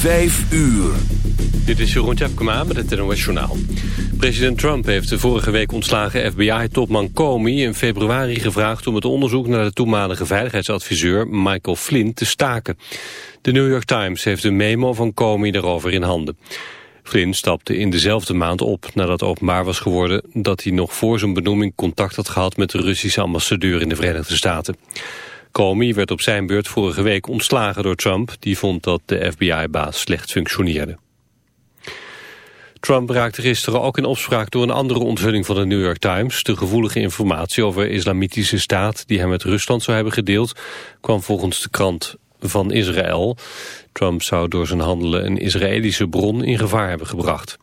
Vijf uur. Dit is Jeroen Tjepkema met het NOS. President Trump heeft de vorige week ontslagen FBI-topman Comey... in februari gevraagd om het onderzoek naar de toenmalige veiligheidsadviseur Michael Flynn te staken. De New York Times heeft een memo van Comey daarover in handen. Flynn stapte in dezelfde maand op nadat openbaar was geworden... dat hij nog voor zijn benoeming contact had gehad met de Russische ambassadeur in de Verenigde Staten. Comey werd op zijn beurt vorige week ontslagen door Trump... die vond dat de FBI-baas slecht functioneerde. Trump raakte gisteren ook in opspraak door een andere onthulling van de New York Times. De gevoelige informatie over islamitische staat die hij met Rusland zou hebben gedeeld... kwam volgens de krant van Israël. Trump zou door zijn handelen een Israëlische bron in gevaar hebben gebracht.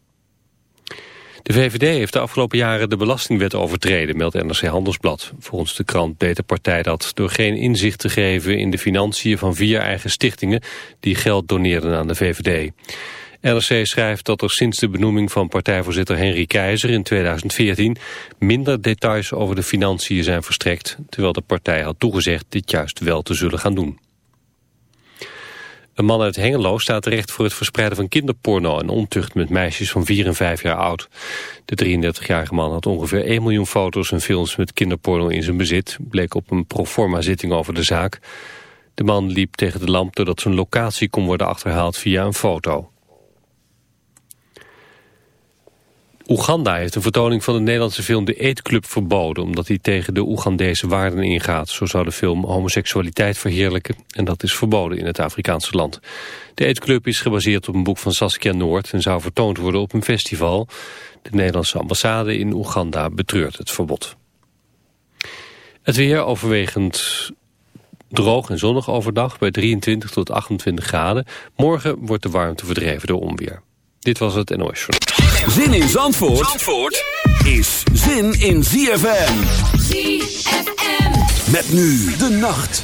De VVD heeft de afgelopen jaren de belastingwet overtreden, meldt NRC Handelsblad. Volgens de krant deed de partij dat door geen inzicht te geven in de financiën van vier eigen stichtingen die geld doneerden aan de VVD. NRC schrijft dat er sinds de benoeming van partijvoorzitter Henry Keizer in 2014 minder details over de financiën zijn verstrekt, terwijl de partij had toegezegd dit juist wel te zullen gaan doen. Een man uit Hengelo staat terecht voor het verspreiden van kinderporno en ontucht met meisjes van 4 en 5 jaar oud. De 33-jarige man had ongeveer 1 miljoen foto's en films met kinderporno in zijn bezit, bleek op een proforma zitting over de zaak. De man liep tegen de lamp doordat zijn locatie kon worden achterhaald via een foto. Oeganda heeft een vertoning van de Nederlandse film De Eetclub verboden... omdat hij tegen de Oegandese waarden ingaat. Zo zou de film homoseksualiteit verheerlijken... en dat is verboden in het Afrikaanse land. De Eetclub is gebaseerd op een boek van Saskia Noord... en zou vertoond worden op een festival. De Nederlandse ambassade in Oeganda betreurt het verbod. Het weer overwegend droog en zonnig overdag... bij 23 tot 28 graden. Morgen wordt de warmte verdreven door onweer. Dit was het NOS Zin in Zandvoort, Zandvoort is zin in ZFM. ZFM. Met nu de nacht.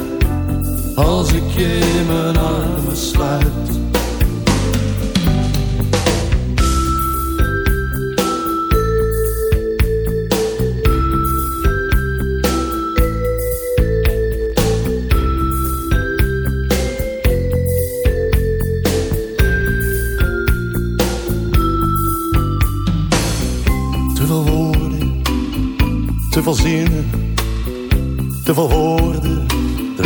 als ik je mijn armen sluit. Te veel zinnen, te veel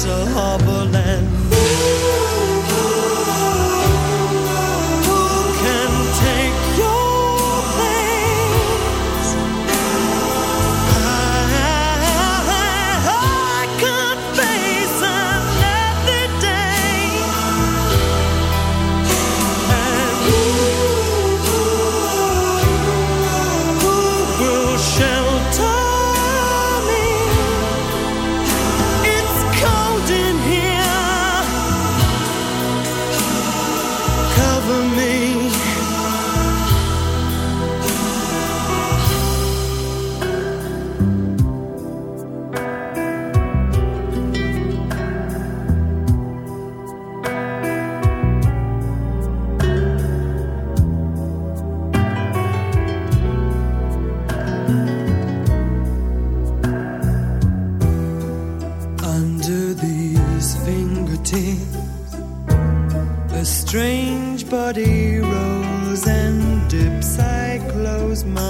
so hard body rolls and dips. I close my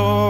soul.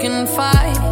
can fight.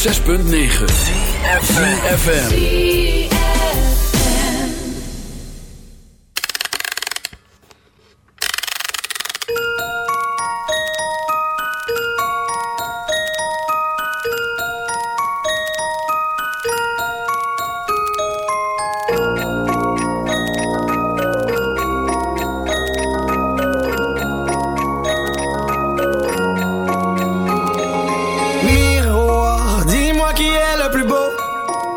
106.9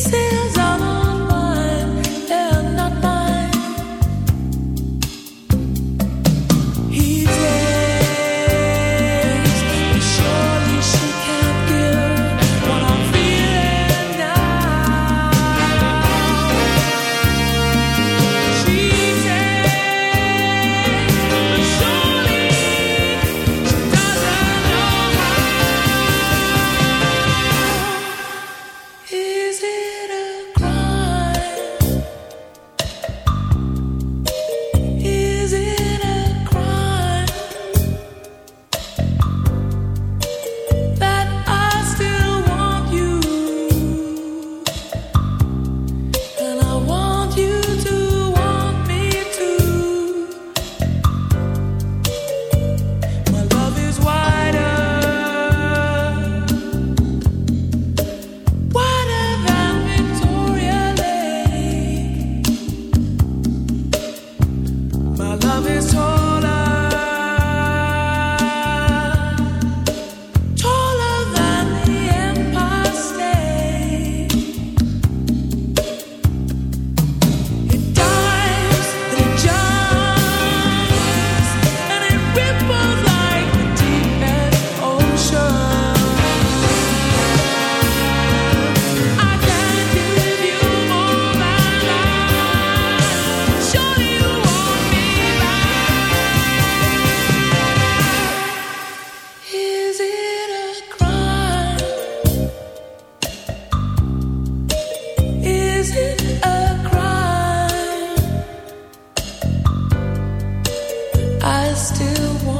Says. I still want.